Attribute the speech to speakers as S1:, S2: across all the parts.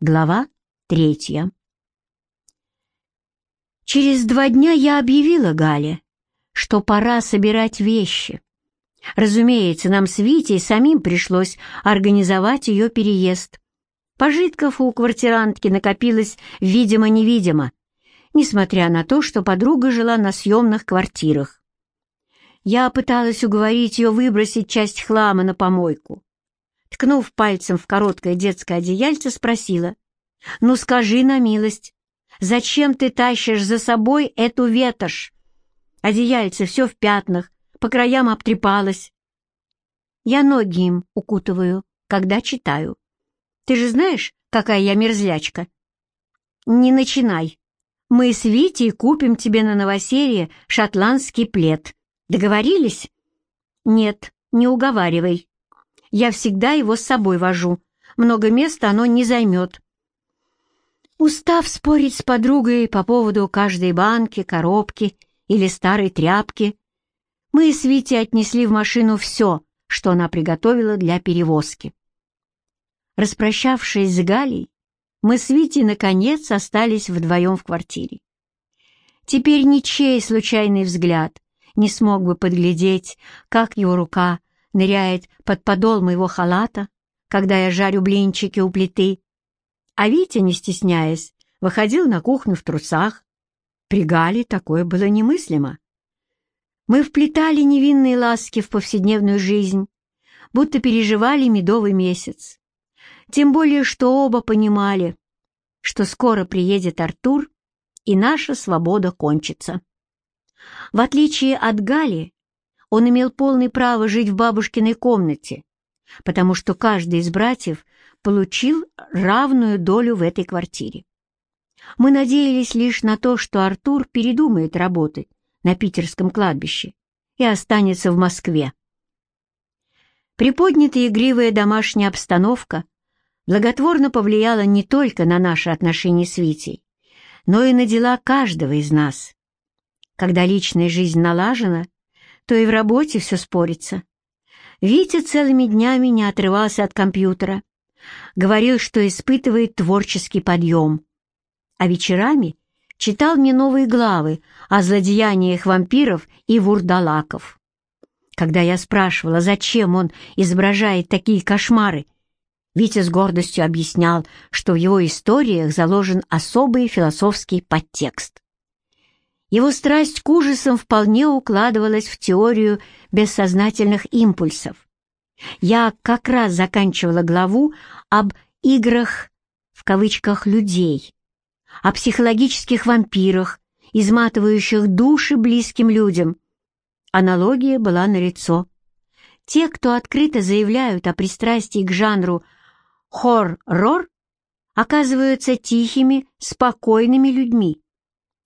S1: Глава третья. Через два дня я объявила Гале, что пора собирать вещи. Разумеется, нам с Витей самим пришлось организовать ее переезд. Пожитков у квартирантки накопилось видимо-невидимо, несмотря на то, что подруга жила на съемных квартирах. Я пыталась уговорить ее выбросить часть хлама на помойку, ткнув пальцем в короткое детское одеяльце, спросила, «Ну скажи на милость, зачем ты тащишь за собой эту ветошь? Одеяльце все в пятнах, по краям обтрепалось. Я ноги им укутываю, когда читаю. Ты же знаешь, какая я мерзлячка?» «Не начинай. Мы с Витей купим тебе на новоселье шотландский плед. Договорились?» «Нет, не уговаривай. Я всегда его с собой вожу. Много места оно не займет. Устав спорить с подругой по поводу каждой банки, коробки или старой тряпки, мы с Витей отнесли в машину все, что она приготовила для перевозки. Распрощавшись с Галей, мы с Витей, наконец, остались вдвоем в квартире. Теперь ничей случайный взгляд не смог бы подглядеть, как его рука ныряет под подол моего халата, когда я жарю блинчики у плиты. А Витя, не стесняясь, выходил на кухню в трусах. При Гале такое было немыслимо. Мы вплетали невинные ласки в повседневную жизнь, будто переживали медовый месяц. Тем более, что оба понимали, что скоро приедет Артур, и наша свобода кончится. В отличие от Гали, он имел полное право жить в бабушкиной комнате, потому что каждый из братьев получил равную долю в этой квартире. Мы надеялись лишь на то, что Артур передумает работать на питерском кладбище и останется в Москве. Приподнятая игривая домашняя обстановка благотворно повлияла не только на наши отношения с Витей, но и на дела каждого из нас. Когда личная жизнь налажена, то и в работе все спорится. Витя целыми днями не отрывался от компьютера. Говорил, что испытывает творческий подъем. А вечерами читал мне новые главы о злодеяниях вампиров и вурдалаков. Когда я спрашивала, зачем он изображает такие кошмары, Витя с гордостью объяснял, что в его историях заложен особый философский подтекст. Его страсть к ужасам вполне укладывалась в теорию бессознательных импульсов. Я как раз заканчивала главу об «играх» в кавычках «людей», о психологических вампирах, изматывающих души близким людям. Аналогия была налицо. Те, кто открыто заявляют о пристрастии к жанру хоррор, оказываются тихими, спокойными людьми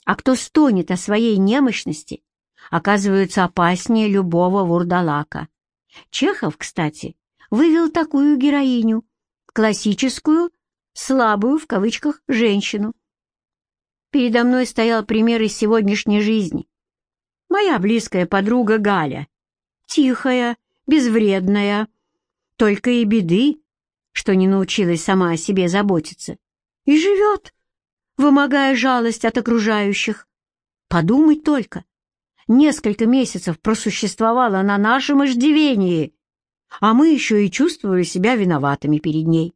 S1: а кто стонет о своей немощности, оказываются опаснее любого вурдалака. Чехов, кстати, вывел такую героиню, классическую, слабую, в кавычках, женщину. Передо мной стоял пример из сегодняшней жизни. Моя близкая подруга Галя. Тихая, безвредная, только и беды, что не научилась сама о себе заботиться. И живет, вымогая жалость от окружающих. Подумать только, несколько месяцев просуществовала на нашем иждивении, а мы еще и чувствовали себя виноватыми перед ней.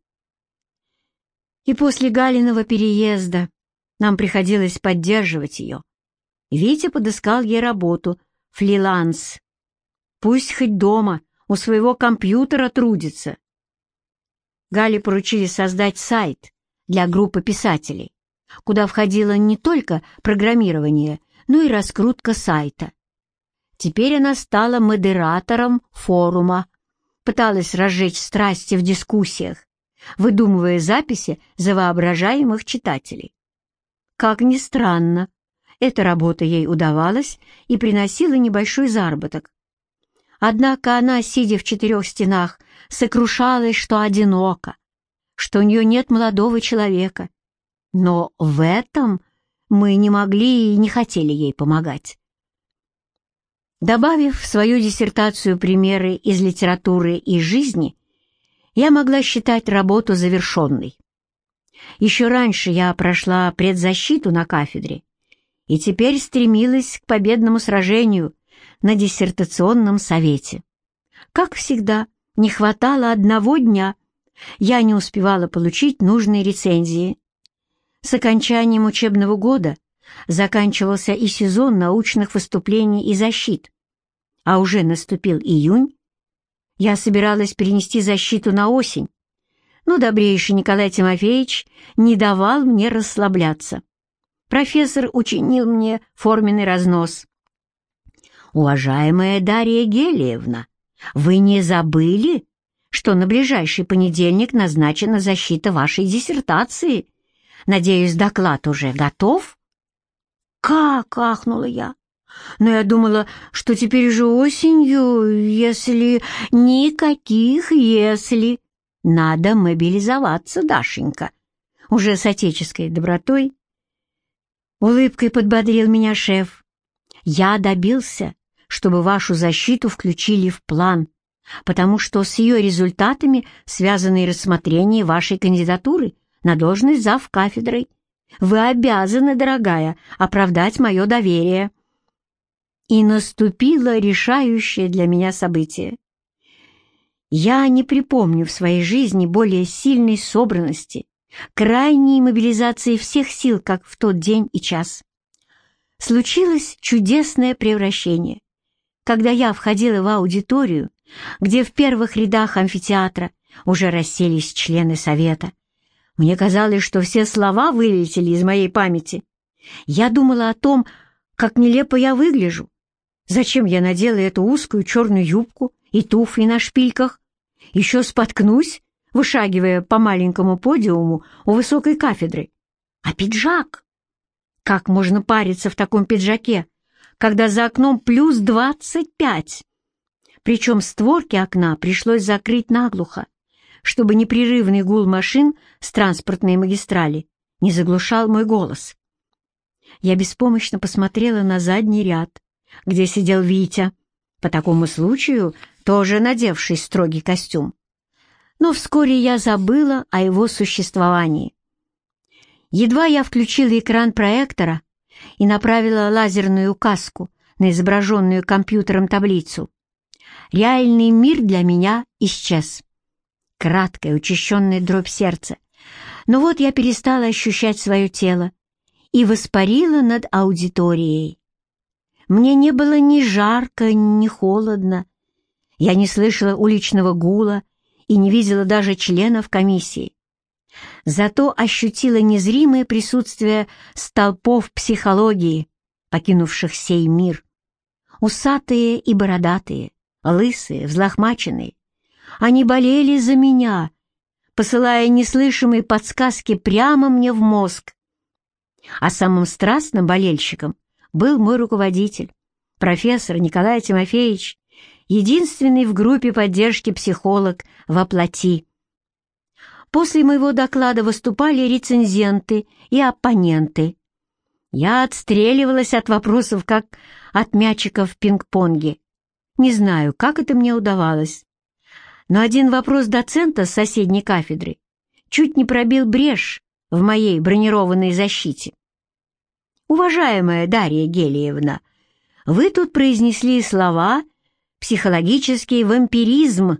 S1: И после Галиного переезда нам приходилось поддерживать ее. Витя подыскал ей работу, фриланс. Пусть хоть дома, у своего компьютера трудится. Гале поручили создать сайт для группы писателей куда входило не только программирование, но и раскрутка сайта. Теперь она стала модератором форума, пыталась разжечь страсти в дискуссиях, выдумывая записи за воображаемых читателей. Как ни странно, эта работа ей удавалась и приносила небольшой заработок. Однако она, сидя в четырех стенах, сокрушалась, что одинока, что у нее нет молодого человека, но в этом мы не могли и не хотели ей помогать. Добавив в свою диссертацию примеры из литературы и жизни, я могла считать работу завершенной. Еще раньше я прошла предзащиту на кафедре и теперь стремилась к победному сражению на диссертационном совете. Как всегда, не хватало одного дня. Я не успевала получить нужные рецензии. С окончанием учебного года заканчивался и сезон научных выступлений и защит, а уже наступил июнь. Я собиралась перенести защиту на осень, но добрейший Николай Тимофеевич не давал мне расслабляться. Профессор учинил мне форменный разнос. «Уважаемая Дарья Гелиевна, вы не забыли, что на ближайший понедельник назначена защита вашей диссертации? Надеюсь, доклад уже готов?» «Как?» — ахнула я. «Но я думала, что теперь уже осенью, если... Никаких «если». Надо мобилизоваться, Дашенька. Уже с отеческой добротой. Улыбкой подбодрил меня шеф. Я добился, чтобы вашу защиту включили в план, потому что с ее результатами связано и рассмотрение вашей кандидатуры на должность зав кафедрой. Вы обязаны, дорогая, оправдать мое доверие. И наступило решающее для меня событие. Я не припомню в своей жизни более сильной собранности, крайней мобилизации всех сил, как в тот день и час. Случилось чудесное превращение. Когда я входила в аудиторию, где в первых рядах амфитеатра уже расселись члены совета, мне казалось, что все слова вылетели из моей памяти. Я думала о том, как нелепо я выгляжу. Зачем я надела эту узкую черную юбку и туфли на шпильках. Еще споткнусь, вышагивая по маленькому подиуму у высокой кафедры. А пиджак? Как можно париться в таком пиджаке, когда за окном плюс двадцать пять? Причем створки окна пришлось закрыть наглухо, чтобы непрерывный гул машин с транспортной магистрали не заглушал мой голос. Я беспомощно посмотрела на задний ряд, где сидел Витя, по такому случаю тоже надевший строгий костюм. Но вскоре я забыла о его существовании. Едва я включила экран проектора и направила лазерную каску на изображенную компьютером таблицу, реальный мир для меня исчез. Краткая, учащенная дробь сердца. Но вот я перестала ощущать свое тело и воспарила над аудиторией. Мне не было ни жарко, ни холодно. Я не слышала уличного гула и не видела даже членов комиссии. Зато ощутила незримое присутствие столпов психологии, покинувших сей мир. Усатые и бородатые, лысые, взлохмаченные. Они болели за меня, посылая неслышимые подсказки прямо мне в мозг. А самым страстным болельщиком был мой руководитель, профессор Николай Тимофеевич, единственный в группе поддержки психолог во плоти. После моего доклада выступали рецензенты и оппоненты. Я отстреливалась от вопросов, как от мячиков в пинг-понге. Не знаю, как это мне удавалось. Но один вопрос доцента с соседней кафедры чуть не пробил брешь в моей бронированной защите. «Уважаемая Дарья Гелиевна, вы тут произнесли слова «психологический вампиризм»,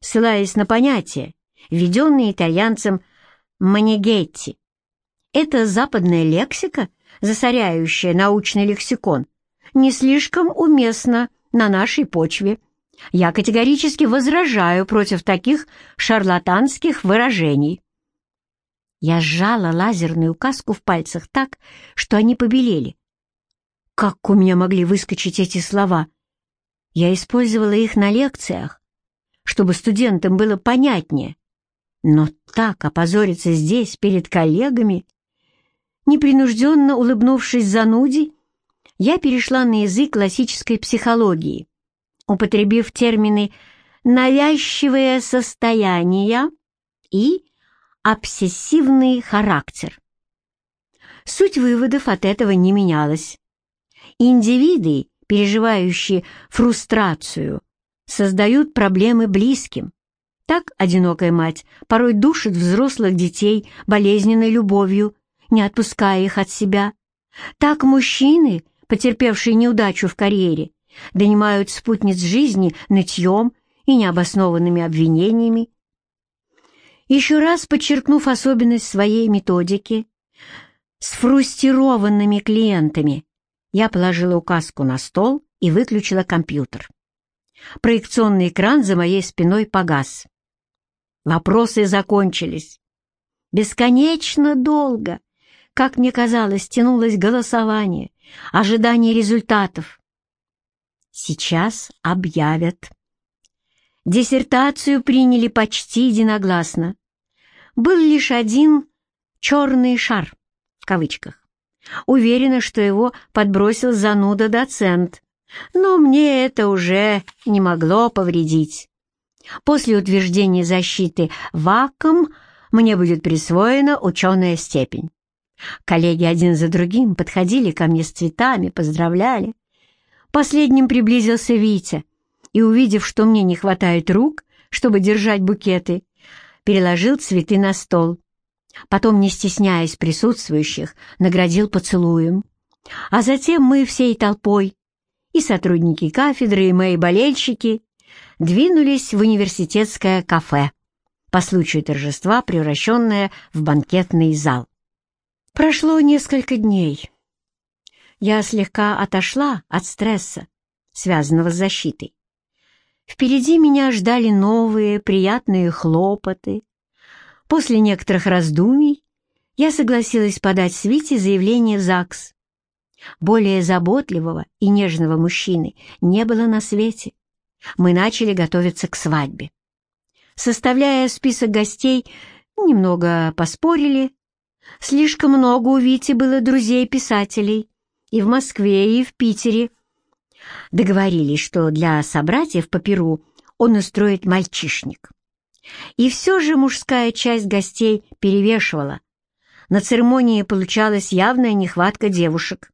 S1: ссылаясь на понятие, введенное итальянцем Манигетти. Это западная лексика, засоряющая научный лексикон, не слишком уместна на нашей почве. Я категорически возражаю против таких шарлатанских выражений. Я сжала лазерную каску в пальцах так, что они побелели. Как у меня могли выскочить эти слова? Я использовала их на лекциях, чтобы студентам было понятнее. Но так опозориться здесь, перед коллегами... Непринужденно улыбнувшись зануде, я перешла на язык классической психологии, употребив термины «навязчивое состояние» и обсессивный характер. Суть выводов от этого не менялась. Индивиды, переживающие фрустрацию, создают проблемы близким, Так одинокая мать порой душит взрослых детей болезненной любовью, не отпуская их от себя. Так мужчины, потерпевшие неудачу в карьере, донимают спутниц жизни нытьем и необоснованными обвинениями. Еще раз подчеркнув особенность своей методики, с фрустрированными клиентами, я положила указку на стол и выключила компьютер. Проекционный экран за моей спиной погас. Вопросы закончились. Бесконечно долго, как мне казалось, тянулось голосование, ожидание результатов. Сейчас объявят. Диссертацию приняли почти единогласно. Был лишь один «черный шар» в кавычках. Уверена, что его подбросил зануда-доцент, но мне это уже не могло повредить. После утверждения защиты ВАКом мне будет присвоена ученая степень. Коллеги один за другим подходили ко мне с цветами, поздравляли. Последним приблизился Витя и, увидев, что мне не хватает рук, чтобы держать букеты, переложил цветы на стол. Потом, не стесняясь присутствующих, наградил поцелуем. А затем мы всей толпой, и сотрудники кафедры, и мои болельщики, двинулись в университетское кафе, по случаю торжества, превращенное в банкетный зал. Прошло несколько дней. Я слегка отошла от стресса, связанного с защитой. Впереди меня ждали новые приятные хлопоты. После некоторых раздумий я согласилась подать Свите заявление в ЗАГС. Более заботливого и нежного мужчины не было на свете. Мы начали готовиться к свадьбе. Составляя список гостей, немного поспорили, Слишком много у Вити было друзей-писателей и в Москве, и в Питере. Договорились, что для собратьев по Перу он устроит мальчишник. И все же мужская часть гостей перевешивала. На церемонии получалась явная нехватка девушек.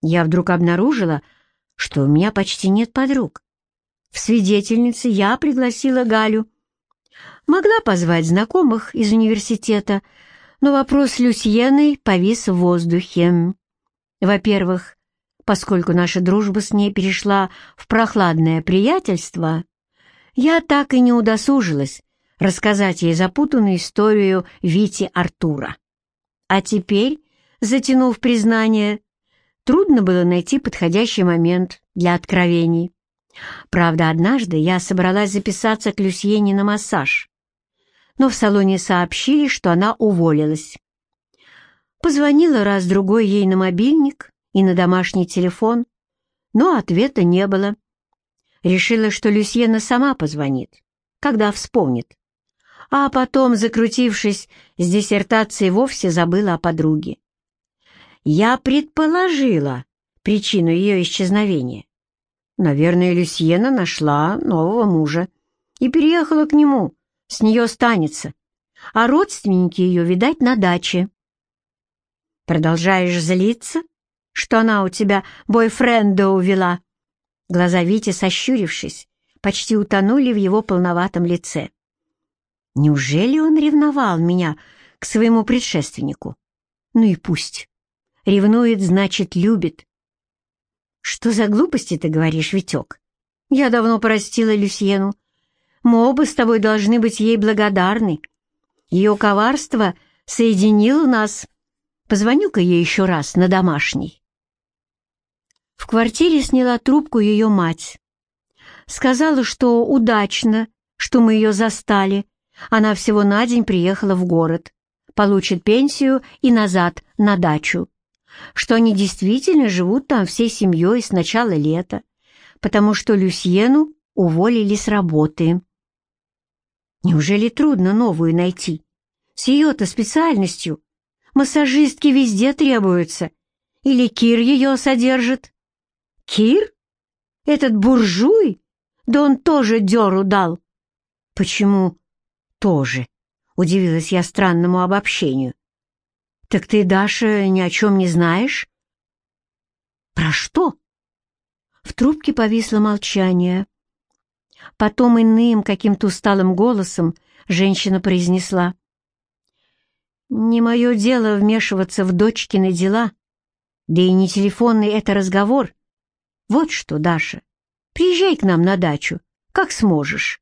S1: Я вдруг обнаружила, что у меня почти нет подруг. В свидетельнице я пригласила Галю. Могла позвать знакомых из университета, но вопрос с Люсьеной повис в воздухе. Во-первых, поскольку наша дружба с ней перешла в прохладное приятельство, я так и не удосужилась рассказать ей запутанную историю Вити Артура. А теперь, затянув признание, трудно было найти подходящий момент для откровений. Правда, однажды я собралась записаться к Люсьене на массаж но в салоне сообщили, что она уволилась. Позвонила раз-другой ей на мобильник и на домашний телефон, но ответа не было. Решила, что Люсьена сама позвонит, когда вспомнит. А потом, закрутившись с диссертацией, вовсе забыла о подруге. Я предположила причину ее исчезновения. Наверное, Люсьена нашла нового мужа и переехала к нему, с нее останется, а родственники ее, видать, на даче. Продолжаешь злиться, что она у тебя бойфренда увела? Глаза Вити, сощурившись, почти утонули в его полноватом лице. Неужели он ревновал меня к своему предшественнику? Ну и пусть. Ревнует, значит, любит. Что за глупости ты говоришь, Витек? Я давно простила Люсьену, мы оба с тобой должны быть ей благодарны. Ее коварство соединило нас. Позвоню-ка ей еще раз на домашний. В квартире сняла трубку ее мать. Сказала, что удачно, что мы ее застали. Она всего на день приехала в город, получит пенсию и назад, на дачу. Что они действительно живут там всей семьей с начала лета, потому что Люсьену уволили с работы. Неужели трудно новую найти? С ее-то специальностью. Массажистки везде требуются. Или Кир ее содержит? Кир? Этот буржуй? Да он тоже дёру дал. Почему тоже? Удивилась я странному обобщению. Так ты, Даша, ни о чем не знаешь? Про что? В трубке повисло молчание. Потом иным, каким-то усталым голосом женщина произнесла. «Не мое дело вмешиваться в дочкины дела, да и не телефонный это разговор. Вот что, Даша, приезжай к нам на дачу, как сможешь.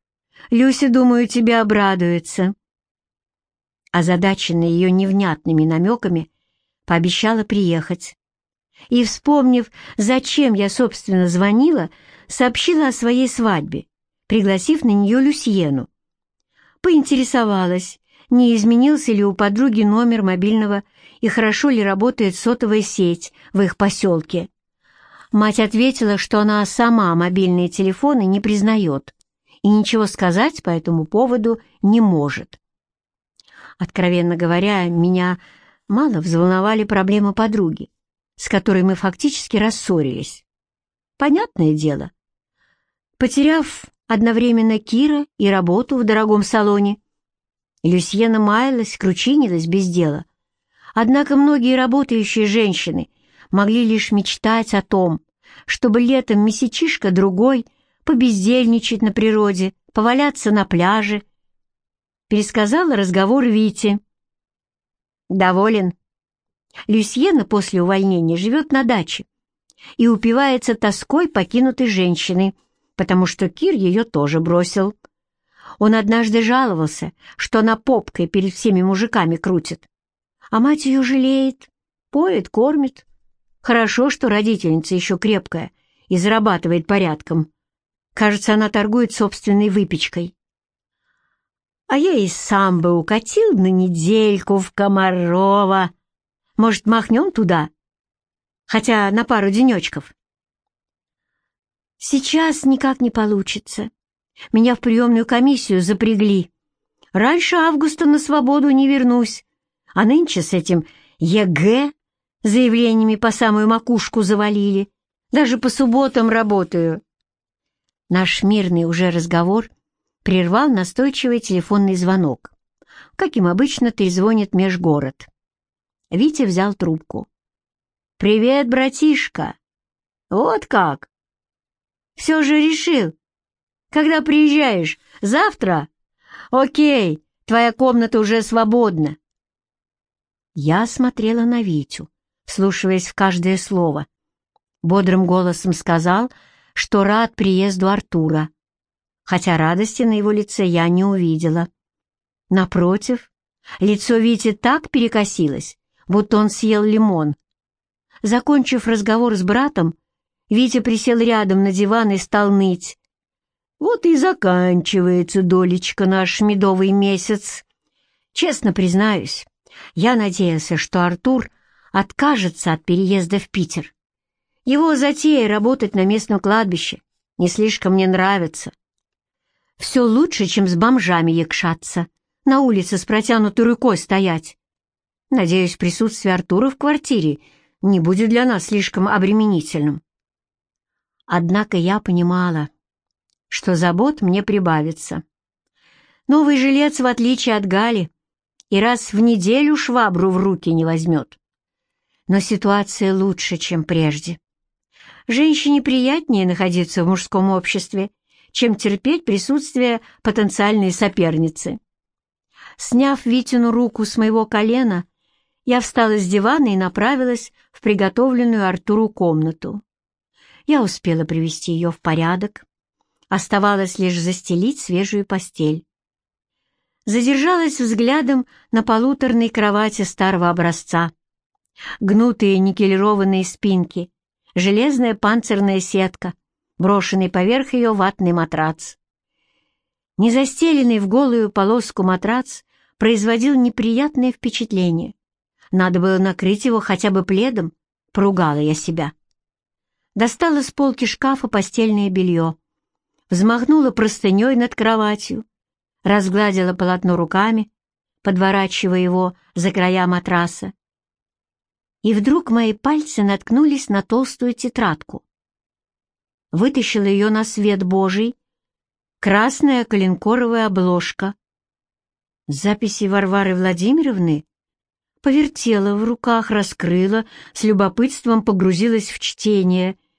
S1: Люся, думаю, тебе обрадуется». Озадаченная ее невнятными намеками, пообещала приехать. И, вспомнив, зачем я, собственно, звонила, сообщила о своей свадьбе, пригласив на нее Люсьену. Поинтересовалась, не изменился ли у подруги номер мобильного и хорошо ли работает сотовая сеть в их поселке. Мать ответила, что она сама мобильные телефоны не признает и ничего сказать по этому поводу не может. Откровенно говоря, меня мало взволновали проблемы подруги, с которой мы фактически рассорились. Понятное дело. Потеряв одновременно Кира и работу в дорогом салоне, Люсьена маялась, кручинилась без дела. Однако многие работающие женщины могли лишь мечтать о том, чтобы летом месячишка другой побездельничать на природе, поваляться на пляже. Пересказала разговор Вите. «Доволен?» Люсьена после увольнения живет на даче и упивается тоской покинутой женщины, потому что Кир ее тоже бросил. Он однажды жаловался, что она попкой перед всеми мужиками крутит. А мать ее жалеет, поет, кормит. Хорошо, что родительница еще крепкая и зарабатывает порядком. Кажется, она торгует собственной выпечкой. А я и сам бы укатил на недельку в Комарова. Может, махнем туда? Хотя на пару денечков. Сейчас никак не получится. Меня в приемную комиссию запрягли. Раньше августа на свободу не вернусь. А нынче с этим ЕГЭ заявлениями по самую макушку завалили. Даже по субботам работаю. Наш мирный уже разговор прервал настойчивый телефонный звонок. Каким обычно трезвонит межгород. Витя взял трубку. «Привет, братишка!» «Вот как!» «Все же решил, когда приезжаешь? Завтра? Окей, твоя комната уже свободна. Я смотрела на Витю, слушаясь в каждое слово. Бодрым голосом сказал, что рад приезду Артура, хотя радости на его лице я не увидела. Напротив, лицо Вити так перекосилось, будто он съел лимон. Закончив разговор с братом, Витя присел рядом на диван и стал ныть. Вот и заканчивается, долечка, наш медовый месяц. Честно признаюсь, я надеялся, что Артур откажется от переезда в Питер. Его затея работать на местном кладбище не слишком мне нравится. Все лучше, чем с бомжами якшаться, на улице с протянутой рукой стоять. Надеюсь, присутствие Артура в квартире не будет для нас слишком обременительным. Однако я понимала, что забот мне прибавится. Новый жилец, в отличие от Гали, и раз в неделю швабру в руки не возьмет. Но ситуация лучше, чем прежде. Женщине приятнее находиться в мужском обществе, чем терпеть присутствие потенциальной соперницы. Сняв Витину руку с моего колена, я встала с дивана и направилась в приготовленную Артуру комнату. Я успела привести ее в порядок, Оставалось лишь застелить свежую постель. Задержалась взглядом на полуторной кровати старого образца. Гнутые никелированные спинки, железная панцирная сетка, брошенный поверх ее ватный матрац. Незастеленный в голую полоску матрац производил неприятное впечатление. Надо было накрыть его хотя бы пледом, поругала я себя. Достала с полки шкафа постельное белье взмахнула простыней над кроватью, разгладила полотно руками, подворачивая его за края матраса. И вдруг мои пальцы наткнулись на толстую тетрадку. Вытащила ее на свет Божий, красная коленкоровая обложка. Записи Варвары Владимировны повертела в руках, раскрыла, с любопытством погрузилась в чтение —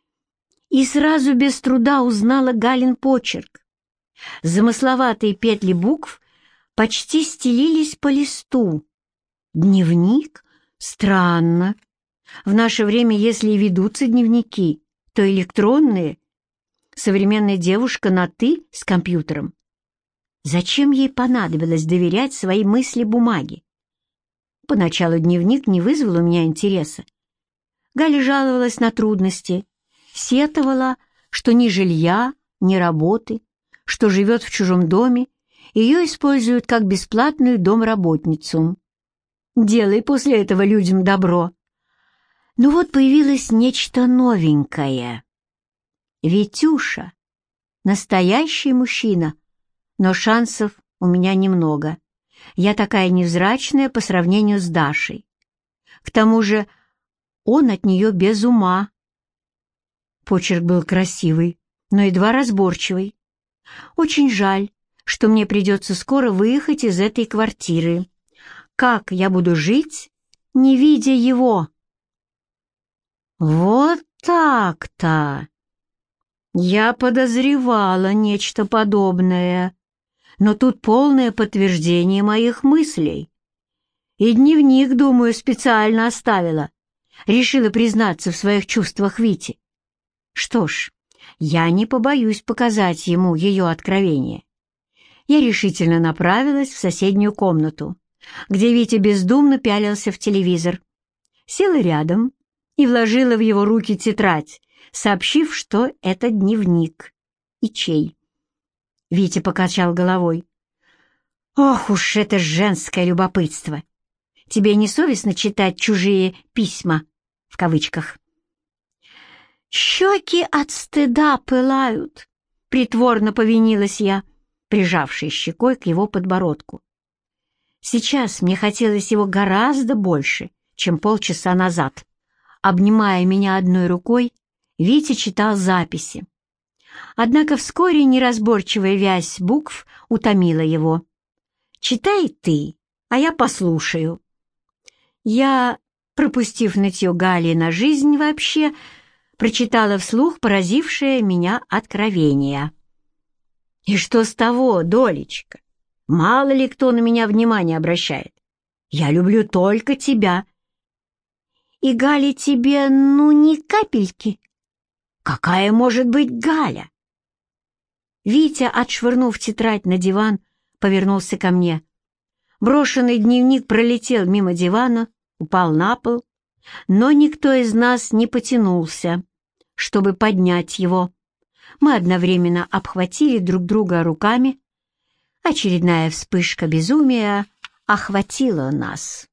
S1: и сразу без труда узнала Галин почерк. Замысловатые петли букв почти стелились по листу. Дневник? Странно. В наше время, если и ведутся дневники, то электронные. Современная девушка на «ты» с компьютером. Зачем ей понадобилось доверять свои мысли бумаге? Поначалу дневник не вызвал у меня интереса. Галя жаловалась на трудности, сетовала, что ни жилья, ни работы, что живет в чужом доме, ее используют как бесплатную домработницу. Делай после этого людям добро. Но ну вот появилось нечто новенькое. Витюша — настоящий мужчина, но шансов у меня немного. Я такая невзрачная по сравнению с Дашей. К тому же он от нее без ума. Почерк был красивый, но едва разборчивый. Очень жаль, что мне придется скоро выехать из этой квартиры. Как я буду жить, не видя его? Вот так-то! Я подозревала нечто подобное, но тут полное подтверждение моих мыслей. И дневник, думаю, специально оставила. Решила признаться в своих чувствах Вите. Что ж, я не побоюсь показать ему ее откровение. Я решительно направилась в соседнюю комнату, где Витя бездумно пялился в телевизор. Села рядом и вложила в его руки тетрадь, сообщив, что это дневник. И чей? Витя покачал головой. «Ох уж это женское любопытство! Тебе не совестно читать чужие «письма» в кавычках?» «Щеки от стыда пылают», — притворно повинилась я, прижавшись щекой к его подбородку. Сейчас мне хотелось его гораздо больше, чем полчаса назад. Обнимая меня одной рукой, Витя читал записи. Однако вскоре неразборчивая вязь букв утомила его. «Читай ты, а я послушаю». Я, пропустив нытье Гали на жизнь вообще, прочитала вслух поразившее меня откровение. «И что с того, Долечка? Мало ли кто на меня внимание обращает. Я люблю только тебя». «И Галя тебе, ну, ни капельки?» «Какая может быть Галя?» Витя, отшвырнув тетрадь на диван, повернулся ко мне. Брошенный дневник пролетел мимо дивана, упал на пол, но никто из нас не потянулся чтобы поднять его. Мы одновременно обхватили друг друга руками. Очередная вспышка безумия охватила нас.